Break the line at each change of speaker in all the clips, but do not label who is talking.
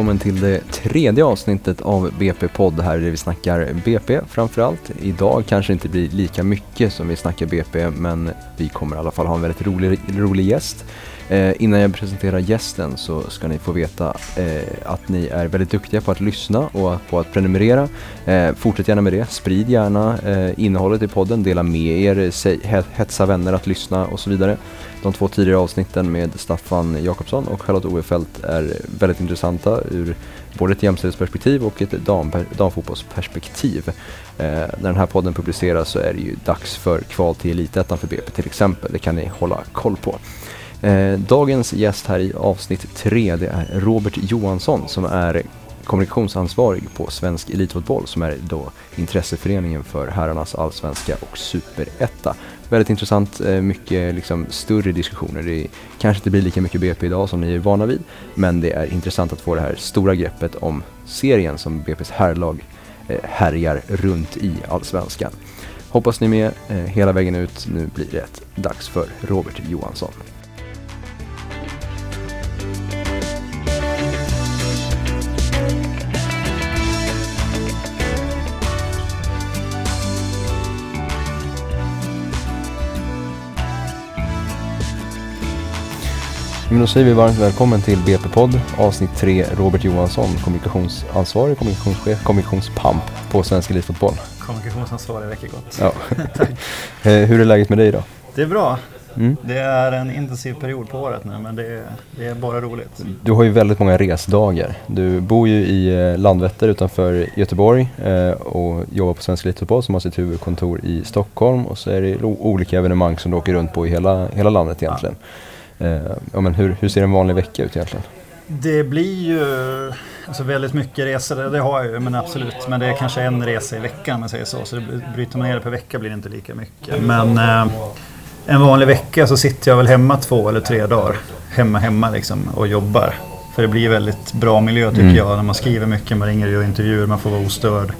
välkommen till det tredje avsnittet av BP-podd här där vi snackar BP framförallt. Idag kanske inte blir lika mycket som vi snackar BP men vi kommer i alla fall ha en väldigt rolig, rolig gäst. Eh, innan jag presenterar gästen så ska ni få veta eh, att ni är väldigt duktiga på att lyssna och på att prenumerera. Eh, fortsätt gärna med det, sprid gärna eh, innehållet i podden, dela med er, säg, hetsa vänner att lyssna och så vidare. De två tidigare avsnitten med Staffan Jakobsson och Charlotte Ovefelt är väldigt intressanta ur både ett jämställdhetsperspektiv och ett dam, damfotbollsperspektiv. Eh, när den här podden publiceras så är det ju dags för kval till Elitettan för BP till exempel, det kan ni hålla koll på. Eh, dagens gäst här i avsnitt tre, det är Robert Johansson som är kommunikationsansvarig på Svensk Elitfotboll som är då intresseföreningen för herrarnas allsvenska och superetta. Väldigt intressant, eh, mycket liksom större diskussioner. Det kanske inte blir lika mycket BP idag som ni är vana vid, men det är intressant att få det här stora greppet om serien som BP's herrlag eh, härjar runt i allsvenskan. Hoppas ni är med eh, hela vägen ut. Nu blir det dags för Robert Johansson. Men då säger vi varmt välkommen till BP-podd avsnitt 3 Robert Johansson, kommunikationsansvarig, kommunikationschef, kommunikationspamp på Svensk Elitfotboll.
Kommunikationsansvarig räcker gott.
Ja. Eh, hur är läget med dig idag?
Det är bra. Mm. Det är en intensiv period på året nu men det är, det är, bara roligt.
Du har ju väldigt många resdagar. Du bor ju i eh, Landvetter utanför Göteborg eh, och jobbar på Svensk Elitfotboll som har sitt huvudkontor i Stockholm och så är det olika evenemang som du åker runt på i hela, hela landet egentligen. Ja. Eh, ja, men hur, hur ser en vanlig vecka ut egentligen?
Det blir ju alltså väldigt mycket resor, det har jag ju, men absolut. Men det är kanske en resa i veckan om man säger så. Så det, bryter man ner det per vecka blir det inte lika mycket. Men eh, en vanlig vecka så sitter jag väl hemma två eller tre dagar. Hemma, hemma liksom och jobbar. För det blir väldigt bra miljö tycker mm. jag när man skriver mycket, man ringer och gör intervjuer, man får vara ostörd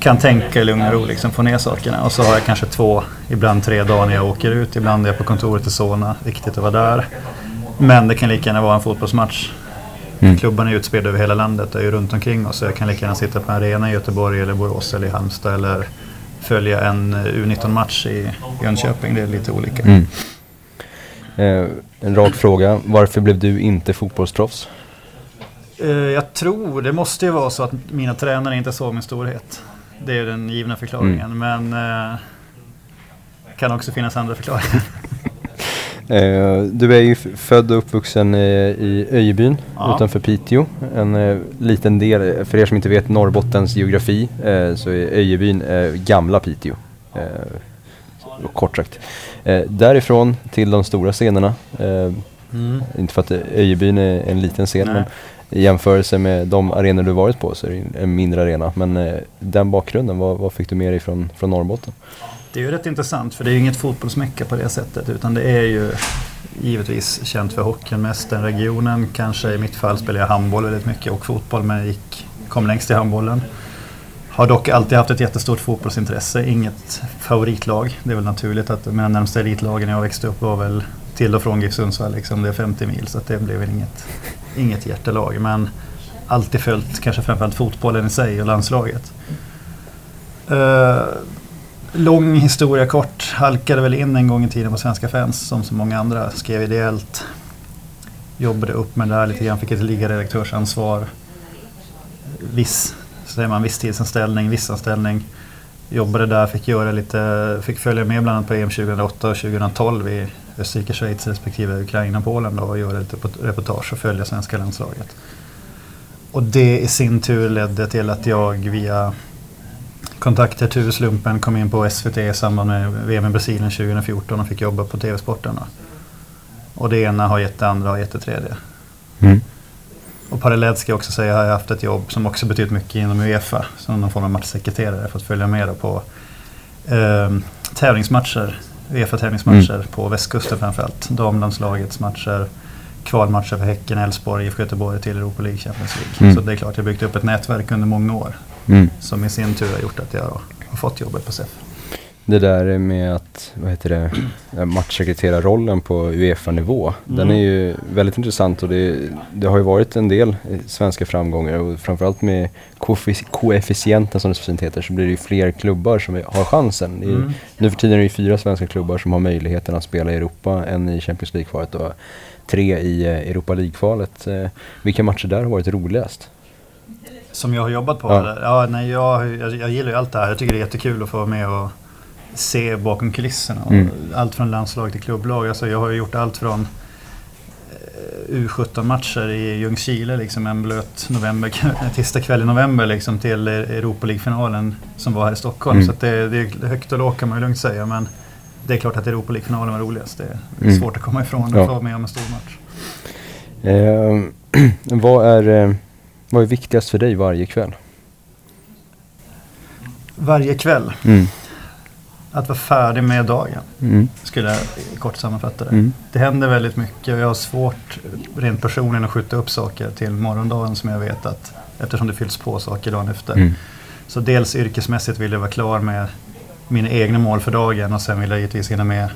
kan tänka i lugn och ro, liksom, få ner sakerna. Och så har jag kanske två, ibland tre dagar när jag åker ut. Ibland är jag på kontoret i Solna, viktigt att vara där. Men det kan lika gärna vara en fotbollsmatch. Mm. Klubban är utspridda över hela landet och är runt omkring oss. Så jag kan lika gärna sitta på en arena i Göteborg, eller Borås eller i Halmstad eller följa en U19-match i Jönköping. Det är lite olika. Mm.
Eh, en rak fråga. Varför blev du inte fotbollsproffs?
Eh, jag tror, det måste ju vara så att mina tränare inte såg min storhet. Det är den givna förklaringen. Mm. Men eh, kan också finnas andra förklaringar.
eh, du är ju född och uppvuxen i Öjebyn ja. utanför Piteå. En eh, liten del, för er som inte vet Norrbottens geografi, eh, så är Öjebyn gamla Piteå. kort sagt. därifrån till de stora scenerna. Mm. Inte för att Öjebyn är en liten scen, Nej. men i jämförelse med de arenor du varit på så är det en mindre arena. Men eh, den bakgrunden, vad, vad, fick du med dig från, från Norrbotten?
Det är ju rätt intressant för det är ju inget fotbollsmecka på det sättet utan det är ju givetvis känt för hockeyn mest den regionen. Kanske i mitt fall spelade jag handboll väldigt mycket och fotboll men gick, kom längst i handbollen. Har dock alltid haft ett jättestort fotbollsintresse, inget favoritlag. Det är väl naturligt att mina närmsta elitlagen när jag växte upp var väl till och från GIF Sundsvall. Liksom. Det är 50 mil så det blev väl inget inget hjärtelag men alltid följt kanske framförallt fotbollen i sig och landslaget. Uh, lång historia kort. Halkade väl in en gång i tiden på Svenska fans som så många andra. Skrev ideellt. Jobbade upp med det där lite grann. Fick ett ligaredaktörsansvar. Viss, så säger man, visstidsanställning, vissanställning. Jobbade där, fick göra lite, fick följa med bland annat på EM 2008 och 2012 i Österrike, Schweiz respektive Ukraina, och Polen då, och göra lite reportage och följa svenska landslaget. Och det i sin tur ledde till att jag via kontakter tur slumpen kom in på SVT i samband med VM i Brasilien 2014 och fick jobba på TV-sporten. Och det ena har gett det andra och gett det tredje. Mm. Och parallellt ska jag också säga har jag haft ett jobb som också betytt mycket inom Uefa som någon form av matchsekreterare för att följa med på eh, tävlingsmatcher Uefa-tävlingsmatcher mm. på västkusten framförallt. Damlandslagets matcher, kvalmatcher för Häcken, Elfsborg, IFK Göteborg till Europa League, Champions League. Mm. Så det är klart, jag har byggt upp ett nätverk under många år. Mm. Som i sin tur har gjort att jag har fått jobbet på SEF.
Det där med att, vad heter det, matchsekreterarrollen på Uefa-nivå. Mm. Den är ju väldigt intressant och det, det, har ju varit en del svenska framgångar och framförallt med koefficienten som det så fint heter så blir det ju fler klubbar som har chansen. Mm. Nu för tiden är det ju fyra svenska klubbar som har möjligheten att spela i Europa, en i Champions League-kvalet och tre i eh, Europa League-kvalet. Eh, vilka matcher där har varit roligast?
Som jag har jobbat på? Ja. Ja, nej, jag, jag, jag gillar ju allt det här. Jag tycker det är jättekul att få vara med och se bakom kulisserna. Mm. Allt från landslag till klubblag. Alltså jag har gjort allt från eh, U17-matcher i Ljungskile liksom en blöt november, tisdag kväll i november liksom, till Europa League-finalen som var här i Stockholm. Mm. Så det, det, är högt och lågt kan man ju lugnt säga. Men det är klart att Europa League-finalen var roligast. Det är mm. svårt att komma ifrån ja. att få vara med om en stor match.
Eh, vad, är, eh, vad är viktigast för dig varje kväll?
Varje kväll? Mm. Att vara färdig med dagen, mm. skulle jag kort sammanfatta det. Mm. Det händer väldigt mycket och jag har svårt rent personligen att skjuta upp saker till morgondagen som jag vet att eftersom det fylls på saker dagen efter. Mm. Så dels yrkesmässigt vill jag vara klar med mina egna mål för dagen och sen vill jag givetvis hinna med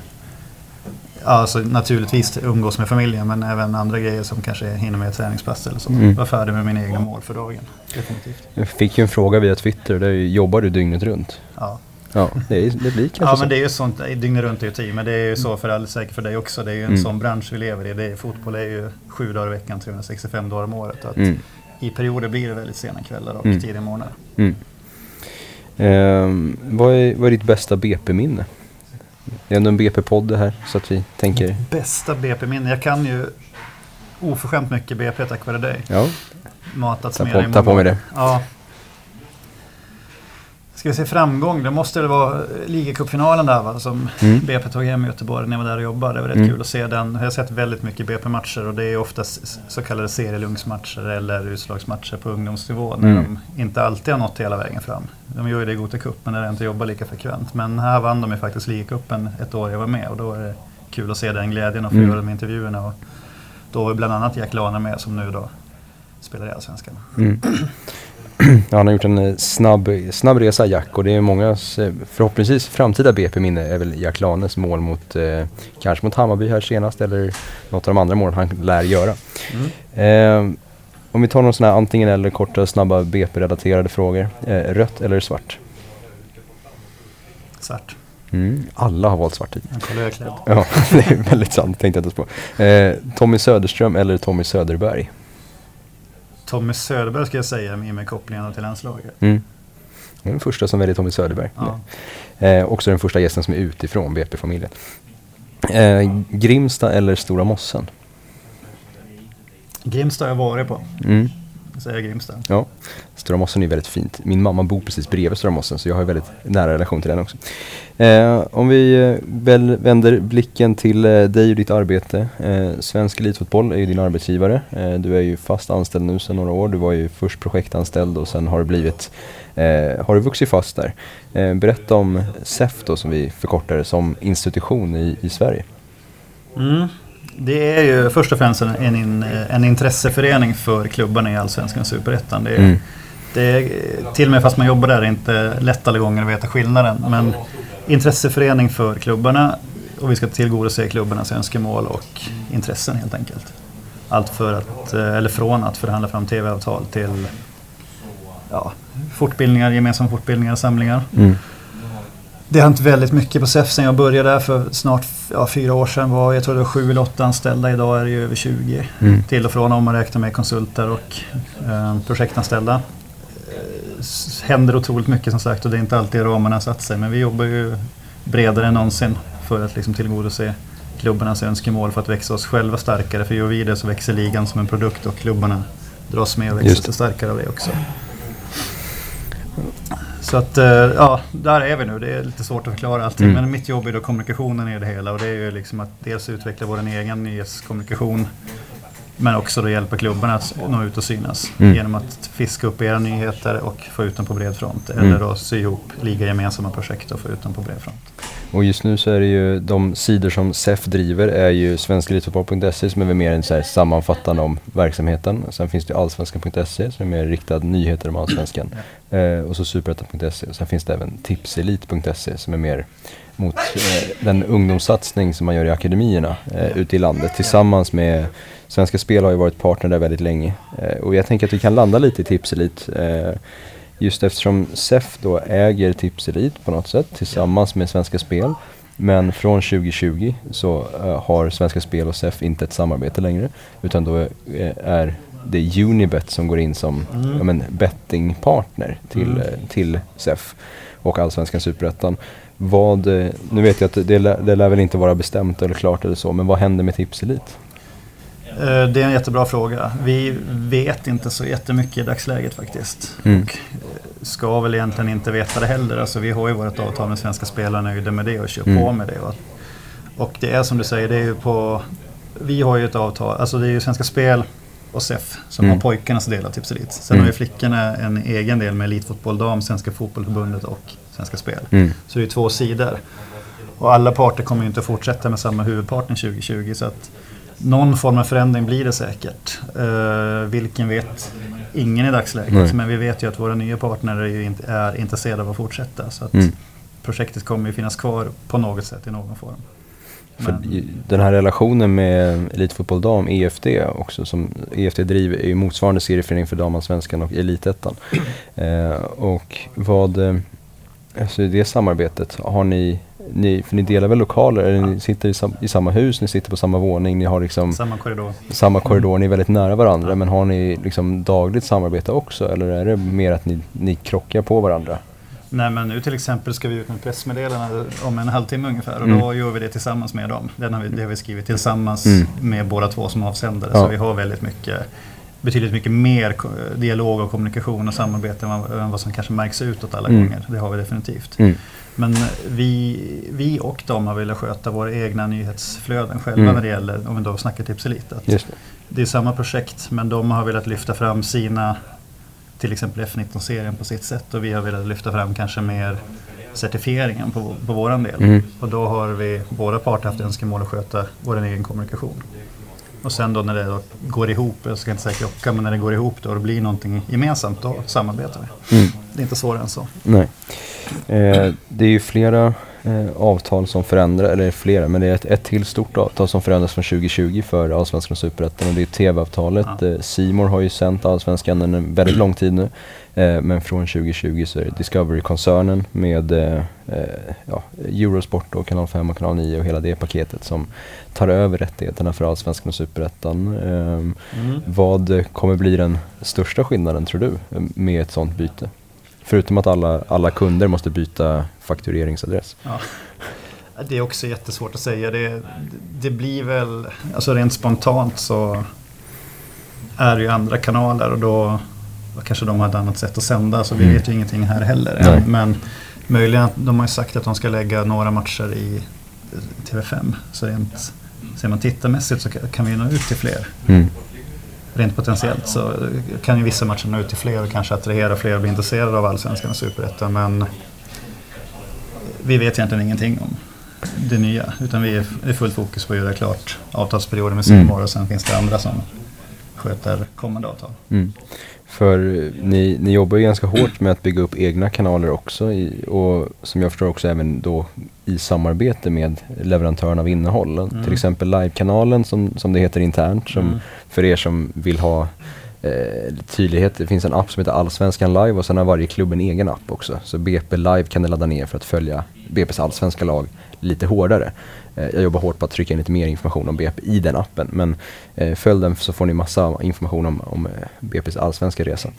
Alltså naturligtvis umgås med familjen men även andra grejer som kanske hinner med träningspass eller så. Mm. Vara färdig med mina egna mål för dagen. Definitivt.
Jag fick ju en fråga via Twitter, där jobbar du dygnet runt?
Ja.
Ja, det, är, det blir kanske
Ja,
så.
men det är ju sånt, dygnet runt är ju tid, men det är ju så för all, säkert för dig också. Det är ju en mm. sån bransch vi lever i. Det är, fotboll är ju sju dagar i veckan, 365 dagar om året. Att mm. I perioder blir det väldigt sena kvällar och mm. tidiga morgnar. Mm.
Um, vad, är, vad är ditt bästa BP-minne? Det är ändå en BP-podd det här så att vi tänker...
Bästa BP-minne? Jag kan ju oförskämt mycket BP tack vare dig.
Ja.
Matats
ta på, ta på mig det.
Ja, Ska vi se framgång, det måste det vara ligacupfinalen där va, som mm. BP tog hem i Göteborg när jag var där och jobbade. Det var rätt mm. kul att se den. Jag har sett väldigt mycket BP-matcher och det är oftast så kallade serielungsmatcher eller utslagsmatcher på ungdomsnivå när mm. de inte alltid har nått hela vägen fram. De gör ju det i Gothia Cup men där jag inte jobbar lika frekvent. Men här vann de ju faktiskt ligacupen ett år jag var med och då är det kul att se den glädjen och få mm. göra de intervjuerna. Och då var bland annat Jack Lane med som nu då spelar i Allsvenskan. Mm.
han har gjort en eh, snabb, snabb resa Jack och det är mångas förhoppningsvis framtida BP-minne är väl Jack Lanes mål mot eh, kanske mot Hammarby här senast eller något av de andra målen han lär göra. Mm. Eh, om vi tar någon sån här antingen eller korta snabba BP-relaterade frågor. Eh, rött eller svart?
Svart.
Mm, alla har valt svart.
Klädd.
Ja, det är väldigt sant. Tänkte jag inte på. Eh, Tommy Söderström eller Tommy Söderberg?
Tommy Söderberg ska jag säga i och med kopplingarna till landslaget.
Mm. Den första som väljer Tommy Söderberg. Ja. Eh, också den första gästen som är utifrån BP-familjen. Eh, Grimsta eller Stora Mossen?
Grimsta har jag varit på. Mm säga Grimsta.
Ja, Stora Mossen är väldigt fint. Min mamma bor precis bredvid Stora Mossen så jag har en väldigt nära relation till den också. Eh, om vi eh, väl vänder blicken till eh, dig och ditt arbete. Eh, Svensk Elitfotboll är ju din arbetsgivare. Eh, du är ju fast anställd nu sedan några år. Du var ju först projektanställd och sen har du blivit eh, har du vuxit fast där. berätta om SEF då som vi förkortar det som institution i, i Sverige.
Mm. Det är ju först och främst en, en, en intresseförening för klubbarna i Allsvenskan och Superettan. Det, mm. det är, till och med fast man jobbar där är inte lätt alla gånger att veta skillnaden. Men intresseförening för klubbarna och vi ska tillgodose klubbarnas önskemål och intressen helt enkelt. Allt för att, eller från att förhandla fram tv-avtal till ja, fortbildningar, gemensamma fortbildningar och samlingar. Mm. Det har hänt väldigt mycket på SEF sen jag började där för snart ja, fyra år sedan. Var, jag tror det var sju eller åtta anställda. Idag är det ju över 20. Mm. Till och från om man räknar med konsulter och eh, projektanställda. Eh, händer otroligt mycket som sagt och det är inte alltid ramarna satt sig. Men vi jobbar ju bredare än någonsin för att liksom tillgodose klubbarnas önskemål för att växa oss själva starkare. För gör vi det så växer ligan som en produkt och klubbarna dras med och växer sig starkare av det också. Så att, eh, ja, där är vi nu. Det är lite svårt att förklara allting. Mm. Men mitt jobb är då kommunikationen i det hela. Och det är ju liksom att dels utveckla vår egen nyhetskommunikation Men också då hjälpa klubbarna att nå ut och synas
Mm.
genom att fiska upp era nyheter och få ut dem på bred front.
Mm.
Eller då sy ihop ligagemensamma projekt och få ut dem på bred front.
Och just nu så är det ju de sidor som SEF driver är ju svenskelitfotboll.se som är mer en så sammanfattande om verksamheten. Sen finns det allsvenskan.se som är mer riktad nyheter om allsvenskan. Eh, och så superettan.se. Sen finns det även tipselit.se som är mer mot eh, den ungdomssatsning som man gör i akademierna eh, ute i landet. Tillsammans med Svenska Spel har ju varit partner där väldigt länge. Eh, och jag tänker att vi kan landa lite i Tipselit. Eh, just eftersom SEF då äger Tipselit på något sätt tillsammans med Svenska Spel. Men från 2020 så eh, har Svenska Spel och SEF inte ett samarbete längre. Utan då eh, är det Unibet som går in som
Mm.
ja, bettingpartner till,
Mm.
eh, till SEF och Allsvenskan Superettan. Vad, eh, nu vet jag att det, lär- det lär väl inte vara bestämt eller klart eller så, men vad händer med Tipselit?
Eh, Det är en jättebra fråga. Vi vet inte så jättemycket i dagsläget faktiskt.
Mm.
Och eh, ska väl egentligen inte veta det heller. Alltså, vi har ju vårt avtal med svenska spelare nöjda med det och kör
Mm.
på med det. Och, och det är som du säger, det är ju på... Vi har ju ett avtal, alltså det är ju Svenska Spel och SEF som
Mm.
har pojkarnas del av Tips Elit. Sen
Mm.
har ju flickorna en egen del med Elitfotboll Dam, Svenska Fotbollförbundet och Svenska Spel.
Mm.
Så det är två sidor. Och alla parter kommer ju inte att fortsätta med samma huvudpartner 2020. Så att någon form av förändring blir det säkert. Uh, vilken vet ingen i dagsläget.
Nej.
Men vi vet ju att våra nya partner är, ju är intresserade av att fortsätta. Så att
Mm.
projektet kommer ju finnas kvar på något sätt i någon form.
För den här relationen med Elitfotboll Dam, EFD också, som EFD driver, är ju motsvarande serieförening för damallsvenskan och Elitettan. Eh, och vad, eh, alltså det samarbetet, har ni, ni, för ni delar väl lokaler, eller ni sitter i, sam, i samma hus, ni sitter på samma våning, ni har liksom
Samma korridor.
samma korridor, ni är väldigt nära varandra, men har ni liksom dagligt samarbete också, eller är det mer att ni, ni krockar på varandra?
Nej men nu till exempel ska vi ut med pressmeddelande om en halvtimme ungefär och
Mm.
då gör vi det tillsammans med dem. Den har vi, det har vi skrivit tillsammans
Mm.
med båda två som avsändare.
Ja.
Så vi har väldigt mycket, betydligt mycket mer dialog och kommunikation och samarbete än vad, som kanske märks utåt alla
Mm.
gånger. Det har vi definitivt.
Mm.
Men vi, vi och de har velat sköta våra egna nyhetsflöden själva
Mm.
när det gäller, om vi då snackar Tips Elite.
Det.
det är samma projekt men de har velat lyfta fram sina, till exempel F19-serien på sitt sätt och vi har velat lyfta fram kanske mer certifieringen på, på våran del.
Mm.
Och då har vi båda parter haft önskemål att sköta vår egen kommunikation. Och sen då när det då går ihop, jag ska inte säga krocka, men när det går ihop då och det blir någonting gemensamt, då samarbetar vi.
Mm.
Det är inte svårare än så.
Nej. Eh, det är ju flera eh, avtal som förändrar, eller flera, men det är ett, ett till stort avtal som förändras från 2020 för Allsvenskan och Superettan och det är TV-avtalet.
Ja.
Eh, Simor har ju sänt Allsvenskan en väldigt lång tid nu. Eh, men från 2020 så är det Discovery-koncernen med eh, eh, ja, Eurosport och Kanal 5 och Kanal 9 och hela det paketet som tar över rättigheterna för Allsvenskan och Superettan. Ehm, vad eh, kommer bli den största skillnaden tror du med ett sånt byte? Förutom att alla, alla kunder måste byta faktureringsadress.
Ja. Det är också jättesvårt att säga. Det, det blir väl, alltså rent spontant så är det ju andra kanaler och då kanske de har ett annat sätt att sända så vi
Mm.
vet ju ingenting här heller.
Nej.
Men möjligen, de har ju sagt att de ska lägga några matcher i TV5. Så rent, ser man tittarmässigt så kan- vi nå ut till fler.
Mm.
Rent potentiellt så kan ju vissa matcher nå ut till fler och kanske attrahera fler och bli intresserade av Allsvenskan och Superettan. Men vi vet egentligen ingenting om det nya. Utan vi är fullt fokus på att göra klart avtalsperioden med
Mm.
Simor och sen finns det andra som sköter kommande avtal.
Mm. För ni, ni jobbar ju ganska hårt med att bygga upp egna kanaler också i, och som jag förstår också även då i samarbete med leverantörerna av innehåll.
Mm.
Till exempel livekanalen som, som det heter internt som
Mm.
för er som vill ha eh, tydlighet. Det finns en app som heter Allsvenskan Live och sen har varje klubb en egen app också. Så BP Live kan ni ladda ner för att följa BP's allsvenska lag lite hårdare. Eh, jag jobbar hårt på att trycka in lite mer information om BP i den appen. Men eh, följ den så får ni massa information om, om eh, BP's allsvenska resa.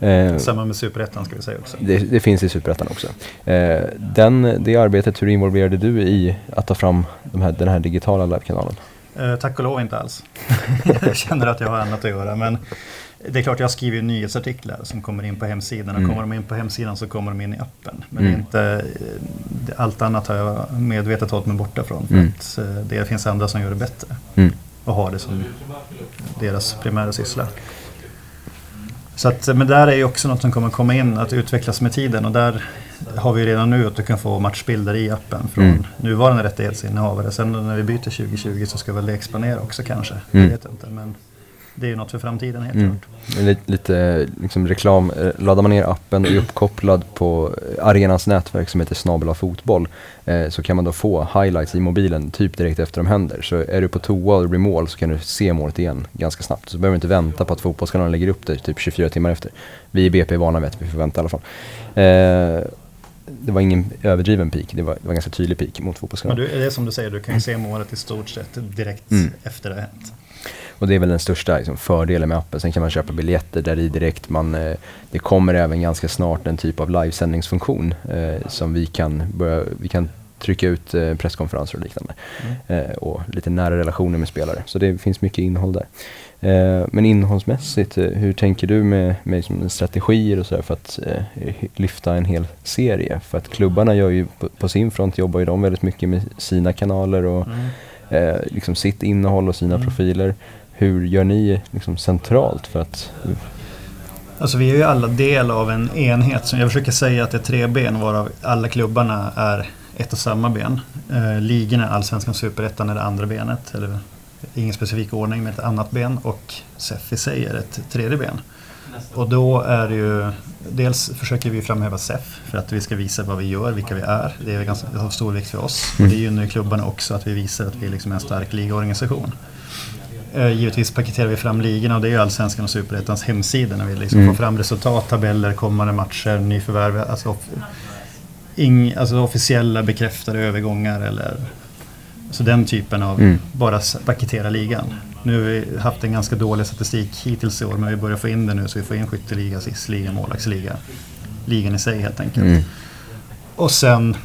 Eh,
Samma med Superettan ska vi säga också.
det, det finns i Superettan också. Eh, den, det arbetet, hur involverade du i att ta fram de här, den här digitala livekanalen?
Eh, tack och lov inte alls. jag känner att jag har annat att göra. Men det är klart jag skriver ju nyhetsartiklar som kommer in på hemsidan. Och
Mm.
kommer de in på hemsidan så kommer de in i appen. Men
Mm.
det är inte, eh, allt annat har jag medvetet hållit mig borta från. För
Mm.
att eh, det finns andra som gör det bättre.
Mm.
och ha det som deras primära syssla. Så att, men där är ju också något som kommer komma in, att utvecklas med tiden och där har vi redan nu att du kan få matchbilder i appen från mm. nuvarande rättighetsinnehavare. Sen när vi byter 2020 så ska väl det expandera också kanske. Mm. Jag vet inte, men det är ju något för framtiden helt mm. klart.
Lite, lite liksom reklam, eh, laddar man ner appen och är uppkopplad på arenans nätverk som heter Snabela Fotboll eh, så kan man då få highlights i mobilen typ direkt efter de händer. Så är du på toa och det blir mål så kan du se målet igen ganska snabbt. Så behöver du inte vänta på att fotbollskanalen lägger upp det typ 24 timmar efter. Vi i BP är vana vid att vi får vänta i alla fall. Eh, det var ingen överdriven peak, det var, det var en ganska tydlig peak mot fotbollskanalen.
Men du, det är som du säger, du kan ju se målet i stort sett direkt mm. efter det har hänt.
Och det är väl den största liksom, fördelen med appen. Sen kan man köpa biljetter där i direkt. Man, eh, det kommer även ganska snart en typ av livesändningsfunktion eh, som vi kan, börja, vi kan trycka ut eh, presskonferenser och liknande. Mm. Eh, och lite nära relationer med spelare. Så det finns mycket innehåll där. Eh, men innehållsmässigt, eh, hur tänker du med, med liksom strategier och så för att lyfta en hel serie? För att klubbarna gör ju på, på sin front jobbar ju de väldigt mycket med sina kanaler och mm. liksom sitt innehåll och sina mm. profiler. Hur gör ni liksom centralt för att
Alltså vi är ju alla del av en enhet. Så jag försöker säga att det är tre ben varav alla klubbarna är ett och samma ben. Eh, ligorna, allsvenskan, superettan är det andra benet. Eller ingen specifik ordning med ett annat ben och SEF i sig är ett tredje ben. Och då är det ju, dels försöker vi framhäva SEF för att vi ska visa vad vi gör, vilka vi är. Det är ganska, av stor vikt för oss. Mm. Och det gynnar ju klubbarna också att vi visar att vi är liksom en stark ligaorganisation. Eh, givetvis paketerar vi fram ligorna och det är ju Allsvenskan och Superettans hemsidor när vi liksom mm. får fram resultat, tabeller, kommande matcher, nyförvärv. Alltså, ing, alltså officiella bekräftade övergångar eller så den typen av mm. bara paketera ligan. Nu har vi haft en ganska dålig statistik hittills i år men vi börjar få in det nu så vi får in skytteliga, SIS-liga, målvaktsliga. Ligan i sig helt enkelt. Mm. Och sen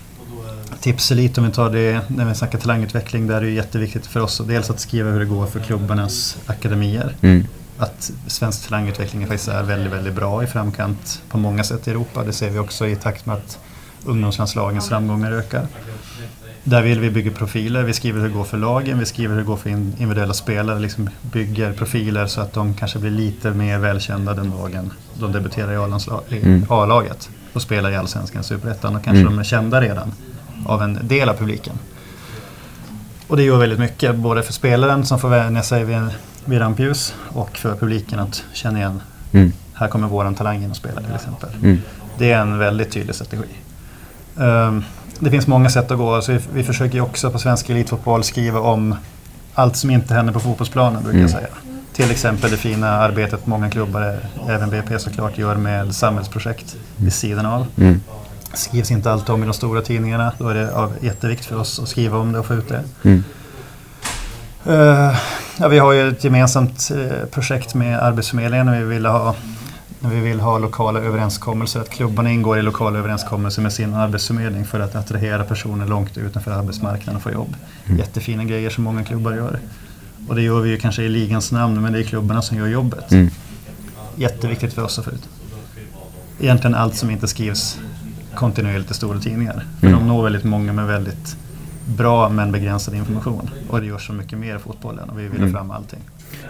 Tipselit om vi tar det när vi snackar talangutveckling. Där är det jätteviktigt för oss dels att skriva hur det går för klubbarnas akademier. Mm. Att svensk talangutveckling faktiskt är väldigt, väldigt bra i framkant på många sätt i Europa. Det ser vi också i takt med att ungdomslandslagens framgångar ökar. Där vill vi bygga profiler. Vi skriver hur det går för lagen, vi skriver hur det går för individuella spelare. Liksom bygger profiler så att de kanske blir lite mer välkända den dagen de debuterar i mm. A-laget och spelar i Allsvenskan, Superettan och kanske mm. de är kända redan av en del av publiken. Och det gör väldigt mycket, både för spelaren som får vänja sig vid, vid rampljus och för publiken att känna igen mm. här kommer våran talang in och spela till exempel. Mm. Det är en väldigt tydlig strategi. Um, det finns många sätt att gå. Alltså vi, vi försöker också på svensk elitfotboll skriva om allt som inte händer på fotbollsplanen brukar mm. jag säga. Till exempel det fina arbetet många klubbar, även BP såklart, gör med samhällsprojekt vid sidan av. Mm. Skrivs inte allt om i de stora tidningarna. Då är det av jättevikt för oss att skriva om det och få ut det. Mm. Uh, ja, vi har ju ett gemensamt uh, projekt med Arbetsförmedlingen och vi ville ha när vi vill ha lokala överenskommelser, att klubbarna ingår i lokala överenskommelser med sin arbetsförmedling för att attrahera personer långt utanför arbetsmarknaden och få jobb. Mm. Jättefina grejer som många klubbar gör. Och det gör vi ju kanske i ligans namn, men det är klubbarna som gör jobbet. Mm. Jätteviktigt för oss att få ut. Egentligen allt som inte skrivs kontinuerligt i stora tidningar. För mm. de når väldigt många med väldigt bra men begränsad information. Och det görs så mycket mer i fotbollen och vi vill mm. fram allting.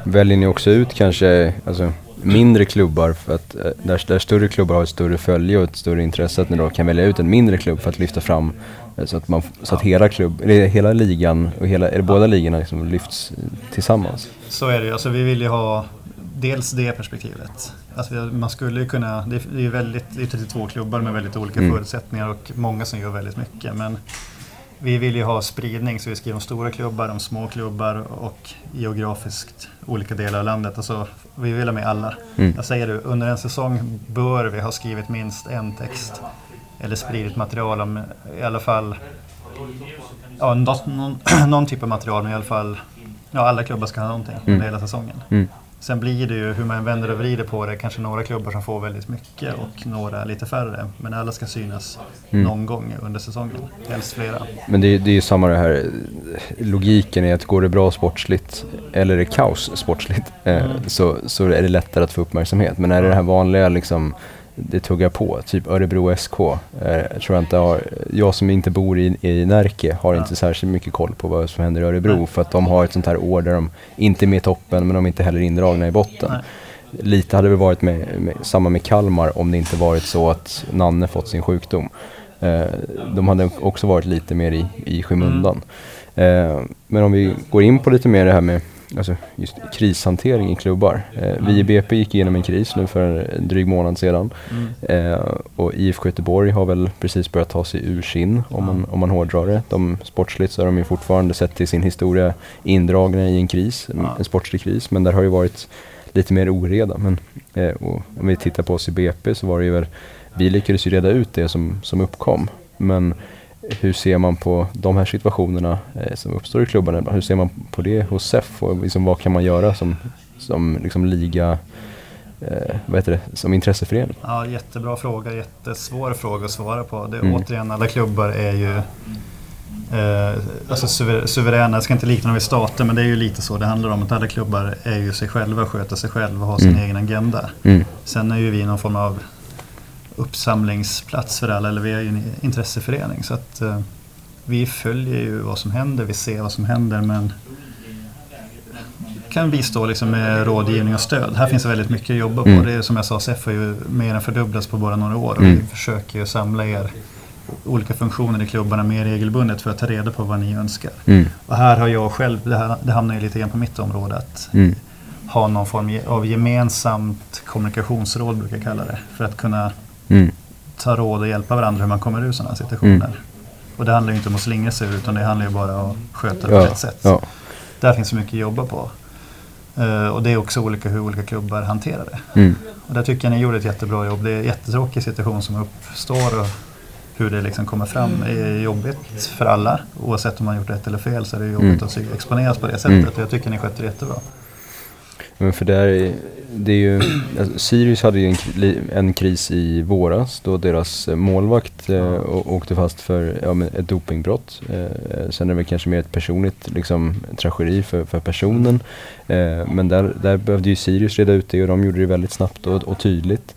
Väljer ni också ut kanske alltså, mindre klubbar för att eh, där, där större klubbar har ett större följe och ett större intresse att ni då kan välja ut en mindre klubb för att lyfta fram eh, så att, man, så att hela, klubb, eller hela ligan och hela, eller båda ligorna liksom lyfts tillsammans?
Så är det ju. Alltså, vi vill ju ha dels det perspektivet. Alltså, man skulle ju kunna, det är, det väldigt, det är 32 klubbar med väldigt olika mm. förutsättningar och många som gör väldigt mycket. Men vi vill ju ha spridning så vi skriver om stora klubbar, om små klubbar och geografiskt olika delar av landet. Alltså, vi vill ha med alla. Mm. Jag säger det, under en säsong bör vi ha skrivit minst en text eller spridit material om i alla fall ja, någon, någon typ av material men i alla fall ja, alla klubbar ska ha någonting mm. under hela säsongen. Mm. Sen blir det ju, hur man vänder och vrider på det, kanske några klubbar som får väldigt mycket och några lite färre. Men alla ska synas mm. någon gång under säsongen, helst flera.
Men det, det är ju samma det här, logiken är att går det bra sportsligt eller är det kaos sportsligt eh, mm. så, så är det lättare att få uppmärksamhet. Men är det det här vanliga liksom det tuggar på. Typ Örebro SK. Eh, tror jag, inte har, jag som inte bor i, i Närke har ja. inte särskilt mycket koll på vad som händer i Örebro. Nej. För att de har ett sånt här år där de inte är med i toppen men de är inte heller indragna i botten. Nej. Lite hade det varit med, med, samma med Kalmar om det inte varit så att Nanne fått sin sjukdom. Eh, de hade också varit lite mer i, i skymundan. Mm. Eh, men om vi går in på lite mer det här med alltså just krishantering i klubbar. Eh, vi i BP gick igenom en kris nu för en dryg månad sedan. Mm. Eh, och IFK Göteborg har väl precis börjat ta sig ur sin, om man, om man hårdrar det. De, sportsligt så är de ju fortfarande sett till sin historia indragna i en kris, ja. en sportslig kris. Men där har ju varit lite mer oreda. Men eh, om vi tittar på oss i BP så var det ju väl, vi lyckades ju reda ut det som, som uppkom. Men hur ser man på de här situationerna eh, som uppstår i klubbarna? Hur ser man på det hos SEF och liksom, vad kan man göra som, som liksom liga, eh, vad heter det, som intresseförening?
Ja, jättebra fråga, jättesvår fråga att svara på. Det, mm. Återigen, alla klubbar är ju eh, alltså suveräna, jag ska inte likna dem vid stater men det är ju lite så det handlar om att alla klubbar är ju sig själva, sköter sig själva och har sin mm. egen agenda. Mm. Sen är ju vi någon form av uppsamlingsplats för alla, eller vi är ju en intresseförening. Så att eh, vi följer ju vad som händer, vi ser vad som händer men kan bistå liksom med rådgivning och stöd. Här finns det väldigt mycket att jobba på. Mm. Det är som jag sa, SEF har ju mer än fördubblats på bara några år och mm. vi försöker ju samla er olika funktioner i klubbarna mer regelbundet för att ta reda på vad ni önskar. Mm. Och här har jag själv, det, här, det hamnar ju lite grann på mitt område, att mm. ha någon form av gemensamt kommunikationsråd brukar jag kalla det. För att kunna mm. ta råd och hjälpa varandra hur man kommer ur sådana situationer. Mm. Och det handlar ju inte om att slingra sig utan det handlar ju bara om att sköta det ja, på rätt sätt. Ja. Där finns det mycket att jobba på. Uh, och det är också olika hur olika klubbar hanterar det. Mm. Och där tycker jag ni gjorde ett jättebra jobb. Det är en jättetråkig situation som uppstår och hur det liksom kommer fram mm. är jobbigt för alla. Oavsett om man gjort rätt eller fel så är det jobbigt mm. att exponeras på det sättet. Mm. Jag tycker ni skötte det jättebra.
Men för där, det är ju, alltså Sirius hade ju en, en, kris i våras då deras målvakt eh, åkte fast för ja, ett dopingbrott. Eh, sen är det väl kanske mer ett personligt liksom, tragedi för, för personen. Eh, men där, där behövde ju Sirius reda ut det och de gjorde det väldigt snabbt och, och tydligt.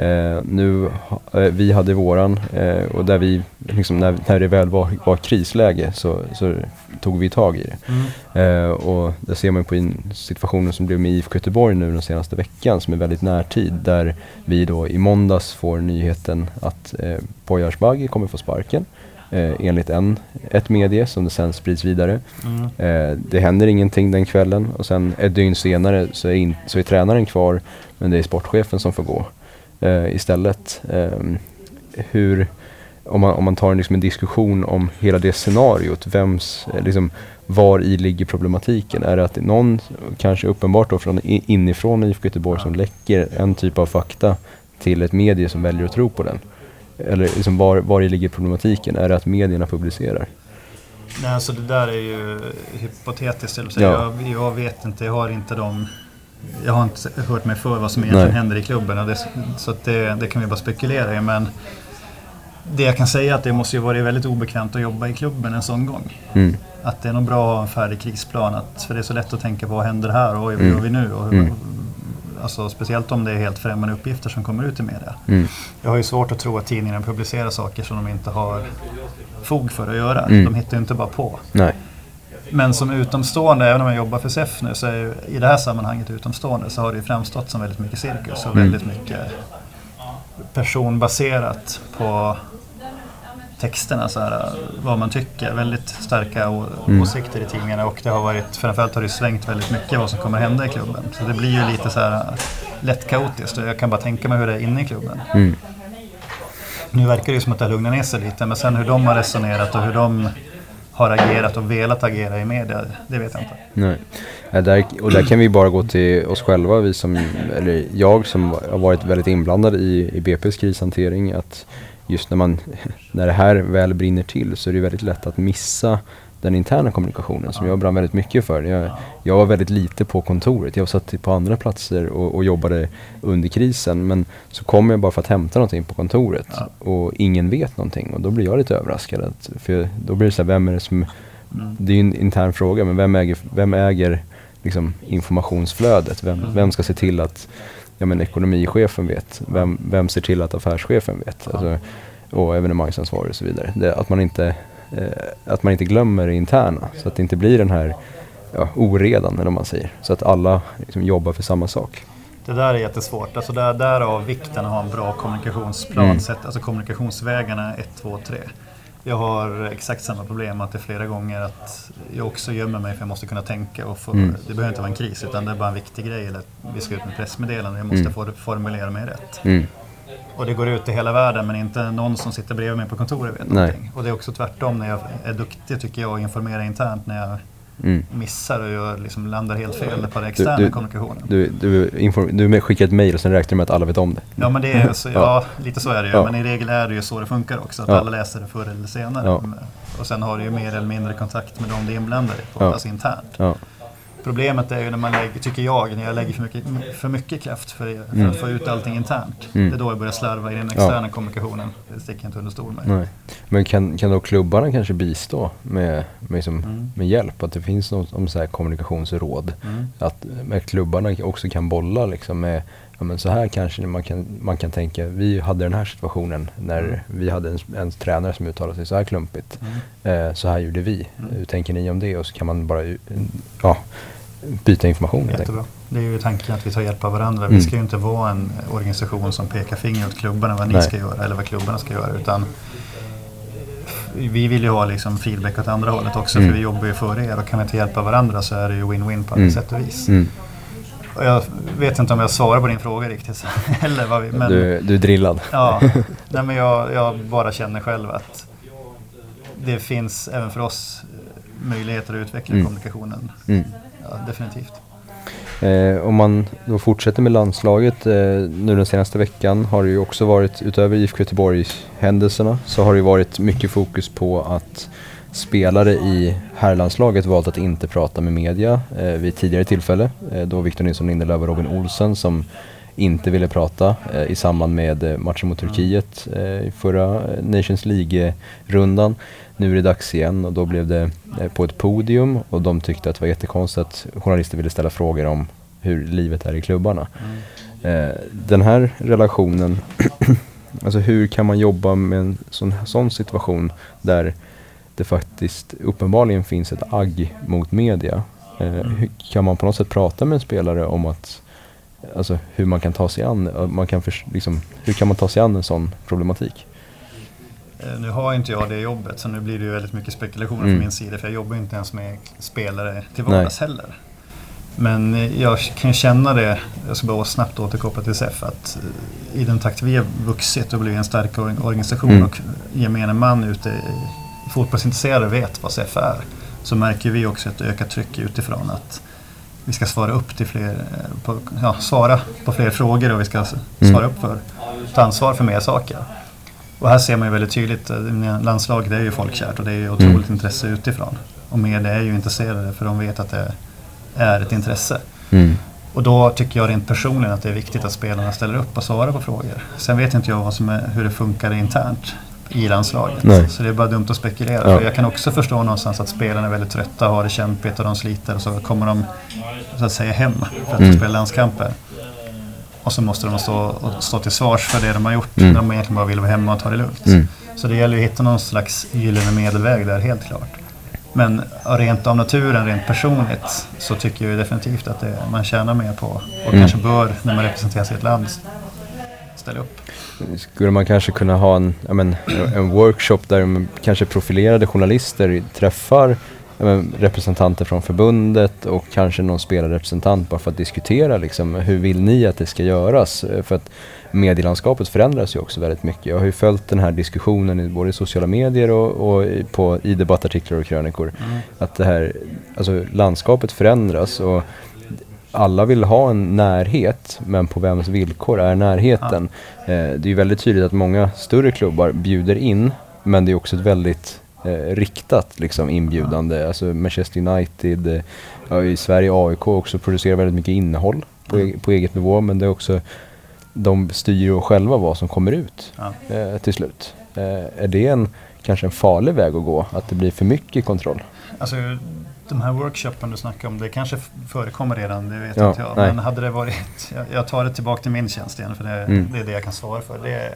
Eh, nu, eh, vi hade våran eh, och där vi, liksom, när, när det väl var, var krisläge så, så tog vi tag i det. Mm. Eh, och det ser man på situationen som blev med IFK Göteborg nu den senaste veckan som är väldigt närtid där vi då i måndags får nyheten att eh, Poya Asbaghi kommer få sparken. Eh, enligt en, ett medie som det sen sprids vidare. Mm. Eh, det händer ingenting den kvällen och sen ett dygn senare så är, in, så är tränaren kvar men det är sportchefen som får gå eh, istället. Eh, hur, om man, om man tar liksom en diskussion om hela det scenariot, vems, eh, liksom, var i ligger problematiken? Är det att någon, kanske uppenbart då från inifrån IFK Göteborg som läcker en typ av fakta till ett medie som väljer att tro på den? Eller liksom var, var i ligger problematiken? Är det att medierna publicerar?
Nej, alltså det där är ju hypotetiskt. Ja. Jag, jag vet inte, jag har inte de jag har inte hört mig för vad som egentligen Nej. händer i klubben. Det, så det, det, kan vi bara spekulera i. Men det jag kan säga är att det måste ju varit väldigt obekvämt att jobba i klubben en sån gång. Mm. Att det är nog bra att ha en färdig krigsplan. Att, för det är så lätt att tänka på vad händer här och vad mm. gör vi nu? Och hur, mm. alltså, speciellt om det är helt främmande uppgifter som kommer ut i media. Mm. Jag har ju svårt att tro att tidningarna publicerar saker som de inte har fog för att göra. Mm. De hittar ju inte bara på. Nej. Men som utomstående, även om jag jobbar för SEF nu, så är ju, i det här sammanhanget utomstående så har det ju framstått som väldigt mycket cirkus och mm. väldigt mycket personbaserat på texterna, så här, vad man tycker. Väldigt starka mm. åsikter i tidningarna och det har varit, framförallt har det svängt väldigt mycket vad som kommer hända i klubben. Så det blir ju lite så här lätt kaotiskt och jag kan bara tänka mig hur det är inne i klubben. Mm. Nu verkar det ju som att det har lugnat ner sig lite men sen hur de har resonerat och hur de har agerat och velat agera i media, det vet jag inte.
Nej. Ja, där, och där kan vi bara gå till oss själva, vi som, eller jag som har varit väldigt inblandad i, i BP's krishantering. Att just när, man, när det här väl brinner till så är det väldigt lätt att missa den interna kommunikationen som jag brann väldigt mycket för. Jag, jag var väldigt lite på kontoret. Jag satt på andra platser och, och jobbade under krisen. Men så kom jag bara för att hämta någonting på kontoret ja. och ingen vet någonting. Och då blir jag lite överraskad. Att, för då blir det så här, vem är det som... Mm. Det är ju en intern fråga, men vem äger, vem äger liksom informationsflödet? Vem, mm. vem ska se till att ja men ekonomichefen vet, vem, vem ser till att affärschefen vet? Alltså, och evenemangsansvarig och så vidare. Det, att, man inte, att man inte glömmer det interna så att det inte blir den här ja, oredan eller vad man säger. Så att alla liksom, jobbar för samma sak.
Det där är jättesvårt. Alltså där, därav vikten att ha en bra kommunikationsplan. Mm. Alltså kommunikationsvägarna 1, 2, 3. Jag har exakt samma problem att det är flera gånger att jag också gömmer mig för jag måste kunna tänka. Och få, mm. Det behöver inte vara en kris utan det är bara en viktig grej. Eller vi ska ut med pressmeddelande. Jag måste mm. få formulera mig rätt. Mm. Och det går ut i hela världen men inte någon som sitter bredvid mig på kontoret vet Nej. någonting. Och det är också tvärtom när jag är duktig tycker jag och informerar internt när jag mm. missar och jag liksom landar helt fel på den externa du, du, kommunikationen.
Du, du, du skickar ett mail och sen räknar du med att alla vet om det.
Ja, men det är så, ja, ja. lite så är det ju. Ja. Men i regel är det ju så det funkar också. Att ja. alla läser det förr eller senare. Och sen har du ju mer eller mindre kontakt med dem det är inblandade på, alltså internt. Problemet är ju när man lägger, tycker jag, när jag lägger för mycket, för mycket kraft för, för mm. att få ut allting internt. Mm. Det är då jag börjar slarva i den externa ja. kommunikationen. Det sticker jag inte under stol med. Nej.
Men kan, kan då klubbarna kanske bistå med, med, liksom, mm. med hjälp? Att det finns något om så här kommunikationsråd? Mm. Att med klubbarna också kan bolla liksom med ja, men så här kanske man kan, man kan tänka, vi hade den här situationen när mm. vi hade en, en, tränare som uttalade sig så här klumpigt. Mm. Eh, så här gjorde vi. Mm. Hur tänker ni om det? Och så kan man bara ja, byta information.
Jättebra. Det är ju tanken att vi tar hjälp av varandra. Vi mm. ska ju inte vara en organisation som pekar finger åt klubbarna vad ni Nej. ska göra eller vad klubbarna ska göra. Utan vi vill ju ha liksom feedback åt andra hållet också mm. för vi jobbar ju för er och kan vi inte hjälpa varandra så är det ju win-win på alla mm. sätt och vis. Jag vet inte om jag svarar på din fråga riktigt. eller vad vi,
men, du, du är drillad.
ja, nej, men jag, jag, bara känner själv att det finns även för oss möjligheter att utveckla mm. kommunikationen. Mm. Ja, definitivt.
Eh, om man då fortsätter med landslaget, eh, nu den senaste veckan har det ju också varit, utöver IFK Göteborg-händelserna, så har det varit mycket fokus på att spelare i herrlandslaget valt att inte prata med media eh, vid tidigare tillfälle. Eh, då Victor Nilsson Lindelöf och Robin Olsen som inte ville prata eh, i samband med eh, matchen mot Turkiet eh, i förra Nations League-rundan. Nu är det dags igen och då blev det på ett podium och de tyckte att det var jättekonstigt att journalister ville ställa frågor om hur livet är i klubbarna. Mm. Den här relationen, alltså hur kan man jobba med en sån, sån situation där det faktiskt uppenbarligen finns ett agg mot media. Mm. Kan man på något sätt prata med en spelare om att alltså, hur man kan ta sig an, man kan för, liksom, hur kan man ta sig an en sån problematik?
Eh, nu har inte jag det jobbet så nu blir det ju väldigt mycket spekulationer mm. från min sida för jag jobbar inte ens med spelare till vardags Nej. heller. Men eh, jag kan känna det, jag ska bara snabbt återkoppla till SEF, att i den takt vi har vuxit och blivit en stark organisation mm. och gemene man ute fotbollsintresserade vet vad SEF är så märker vi också ett ökat tryck utifrån att vi ska svara upp till fler, eh, på, ja, svara på fler frågor och vi ska mm. svara upp för, ta ansvar för mer saker. Och här ser man ju väldigt tydligt, eh, landslaget är ju folkkärt och det är ju otroligt mm. intresse utifrån. Och media är ju intresserade för de vet att det är ett intresse. Mm. Och då tycker jag rent personligen att det är viktigt att spelarna ställer upp och svarar på frågor. Sen vet inte jag vad som är, hur det funkar internt i landslaget. Nej. Så det är bara dumt att spekulera. Ja. För jag kan också förstå någonstans att spelarna är väldigt trötta, har det kämpigt och de sliter och så kommer de så att säga hem för att mm. spela landskamper. Och så måste de stå, och stå till svars för det de har gjort mm. när de egentligen bara vill vara hemma och ta det lugnt. Mm. Så det gäller ju att hitta någon slags gyllene medelväg där, helt klart. Men rent av naturen, rent personligt, så tycker jag definitivt att det, man tjänar mer på och mm. kanske bör, när man representerar sitt land, ställa upp.
Skulle man kanske kunna ha en, men, en workshop där kanske profilerade journalister träffar men, representanter från förbundet och kanske någon spelarrepresentant bara för att diskutera liksom, hur vill ni att det ska göras? För att medielandskapet förändras ju också väldigt mycket. Jag har ju följt den här diskussionen i både sociala medier och, och på, i debattartiklar och krönikor. Mm. Att det här, alltså landskapet förändras och alla vill ha en närhet, men på vems villkor är närheten? Ja. Eh, det är väldigt tydligt att många större klubbar bjuder in, men det är också ett väldigt eh, riktat liksom, inbjudande. Ja. Alltså Manchester United, eh, i Sverige AIK också producerar väldigt mycket innehåll på, mm. på eget nivå, men det är också de styr själva vad som kommer ut ja. eh, till slut. Eh, är det en, kanske en farlig väg att gå, att det blir för mycket kontroll?
Alltså de här workshopen du snackar om, det kanske förekommer redan, det vet
Ja,
inte jag.
nej.
Men hade det varit, jag, jag tar det tillbaka till min tjänst igen för det,
Mm.
det är det jag kan svara för. Det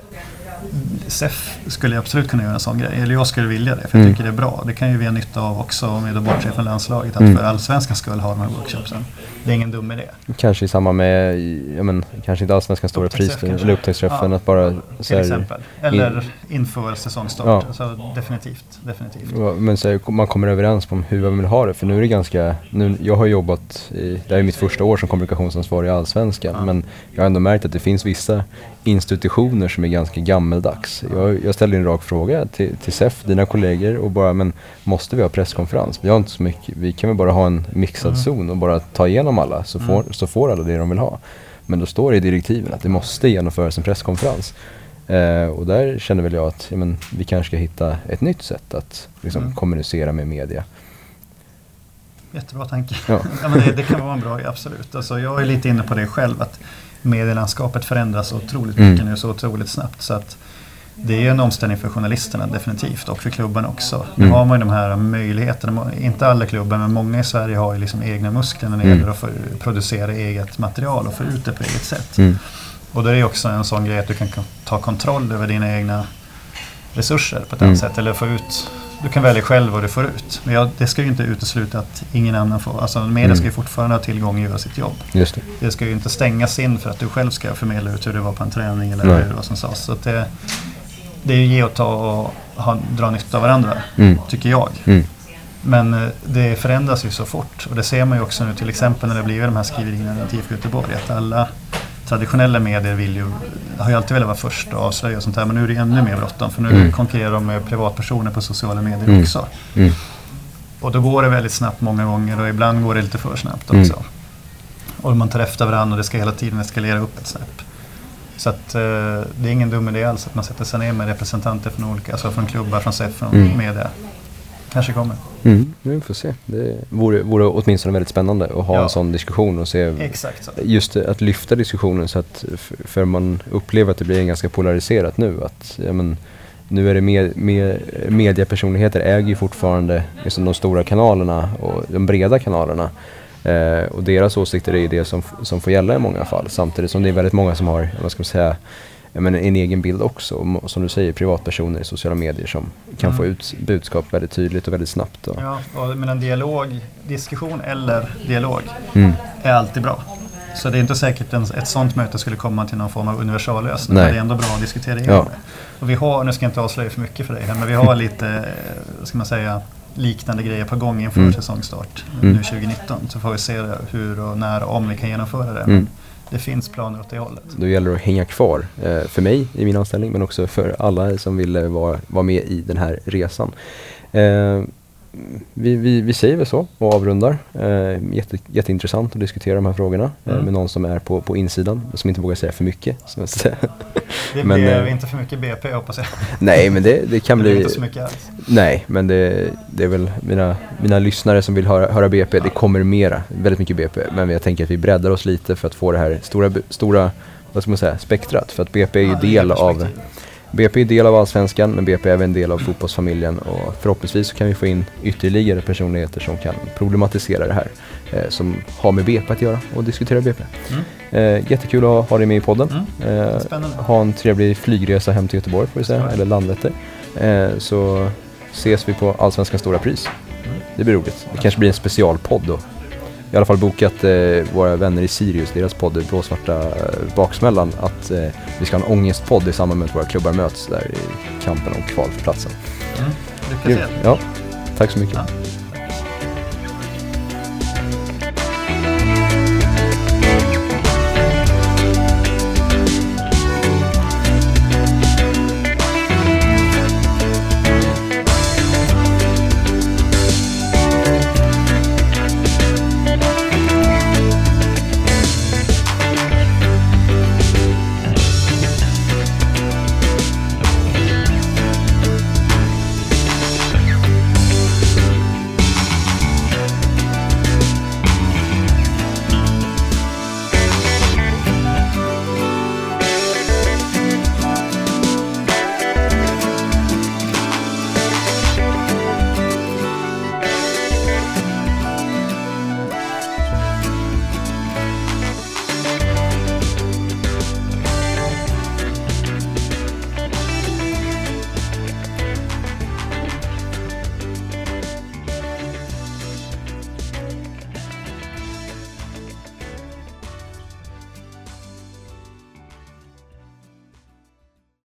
SEF skulle absolut kunna göra en sån grej, eller jag skulle vilja det, för jag
Mm.
tycker det är bra. Det kan ju vi ha nytta av också om vi då bortser från landslaget, att
Mm.
för allsvenskans skull ha de här workshopsen. Det är ingen dum idé.
Kanske i samband med, ja, men, kanske inte Allsvenskans stora pris eller upptaktsträffen,
Ja.
att bara
Till exempel. Eller inför säsongstart.
Ja.
Så definitivt, definitivt.
Ja, Men så här, man kommer överens om hur man vill ha det. För nu är det ganska, nu, jag har jobbat, i, det här är mitt första år som kommunikationsansvarig i Allsvenskan.
Ja.
Men jag har ändå märkt att det finns vissa institutioner som är ganska gammeldags. Jag, jag ställde en rak fråga till, till SEF, dina kollegor, och bara men måste vi ha presskonferens? Vi har inte så mycket, vi kan väl bara ha en mixad
Mm.
zon och bara ta igenom alla så får,
Mm.
så får alla det de vill ha. Men då står det i direktiven att det måste genomföras en presskonferens. Eh, och där känner väl jag att ja, men, vi kanske ska hitta ett nytt sätt att liksom,
Mm.
kommunicera med media.
Jättebra tanke.
Ja.
Ja, men det, det kan vara en bra absolut. Alltså, jag är lite inne på det själv, att medielandskapet förändras otroligt
Mm.
mycket nu, så otroligt snabbt. Så att det är en omställning för journalisterna definitivt och för klubben också. Nu
Mm.
har man ju de här möjligheterna, inte alla klubbar men många i Sverige har ju liksom egna muskler när det
Mm.
gäller att få producera eget material och få ut det på eget sätt.
Mm.
Och då är det också en sån grej att du kan ta kontroll över dina egna resurser på ett
Mm.
annat sätt. Eller få ut, du kan välja själv vad du får ut. Men jag, det ska ju inte utesluta att ingen annan får. Alltså media
Mm.
ska ju fortfarande ha tillgång och göra sitt jobb.
Just det.
Det ska ju inte stängas in för att du själv ska förmedla ut hur det var på en träning eller
Nej.
hur det var som sades. Så det, det är ju ge och ta och ha, dra nytta av varandra,
Mm.
tycker jag.
Mm.
Men eh, det förändras ju så fort och det ser man ju också nu till exempel när det blir de här skriverierna i IFK Göteborg att alla traditionella medier vill ju, har ju alltid velat vara först och avslöja och sånt här men nu är det ännu mer bråttom för nu
Mm.
konkurrerar de med privatpersoner på sociala medier
Mm.
också.
Mm.
Och då går det väldigt snabbt många gånger och ibland går det lite för snabbt
Mm.
också. Och man tar efter varandra och det ska hela tiden eskalera upp ett snäpp. Så att eh, det är ingen dum idé alls att man sätter sig ner med representanter från olika, alltså från klubbar, från SEF, från
Mm.
media. Kanske kommer.
Mm. Vi får se. Det vore, vore åtminstone väldigt spännande att ha
Ja.
en sån diskussion och se
Exakt så.
just att lyfta diskussionen så att, för man upplever att det blir ganska polariserat nu. Att, ja, men, nu är det med, med, mediapersonligheter äger ju fortfarande liksom de stora kanalerna och de breda kanalerna. Eh, och deras åsikter är ju det som, som får gälla i många fall. Samtidigt som det är väldigt många som har, vad ska man säga, ja, men en egen bild också. Som du säger, privatpersoner i sociala medier som kan
Mm.
få ut budskap väldigt tydligt och väldigt snabbt. Och,
Ja, och, men en dialog, diskussion eller dialog
mm,
är alltid bra. Så det är inte säkert att ett sånt möte skulle komma till någon form av universallösning. Men det är ändå bra att diskutera igenom
Ja.
det. Och vi har, nu ska jag inte avslöja för mycket för dig här, men vi har lite, eh, ska man säga, liknande grejer på gång inför
Mm.
säsongstart
Mm.
nu 2019. Så får vi se hur och när och om vi kan genomföra det.
Mm.
Det finns planer åt det hållet.
Då gäller det att hänga kvar eh, för mig i min anställning men också för alla som vill eh, vara, vara med i den här resan. Eh, Eh, vi, vi, vi säger väl så och avrundar. Eh, jätte, jätteintressant att diskutera de här frågorna eh,
Mm.
med någon som är på, på insidan som inte vågar säga för mycket. Säga.
Det
Men,
blir
eh,
inte för mycket BP hoppas jag.
nej men det, det kan
Det blir
bli...
inte så mycket alls.
Nej, men det, det är väl mina, mina lyssnare som vill höra, höra BP, det kommer mera, väldigt mycket BP. Men jag tänker att vi breddar oss lite för att få det här stora, stora vad ska man säga, spektrat. För att BP är ju
Ja, det
del av. BP är del av Allsvenskan, men BP är även en del av fotbollsfamiljen. Och förhoppningsvis kan vi få in ytterligare personligheter som kan problematisera det här. Eh, som har med BP att göra och diskutera BP.
Mm.
Eh, jättekul att ha dig med i podden.
Mm.
Eh, ha en trevlig flygresa hem till Göteborg får vi säga, eller Landvetter. Eh, så ses vi på Allsvenskans stora pris.
Mm.
Det blir roligt. Det kanske blir en specialpodd då. I alla fall bokat eh, våra vänner i Sirius, deras podd Blåsvarta eh, Baksmällan, att eh, vi ska ha en ångestpodd i samband med att våra klubbar möts där i kampen om kvalplatsen.
Mm. Lycka till.
Ja, tack så mycket.
Ja.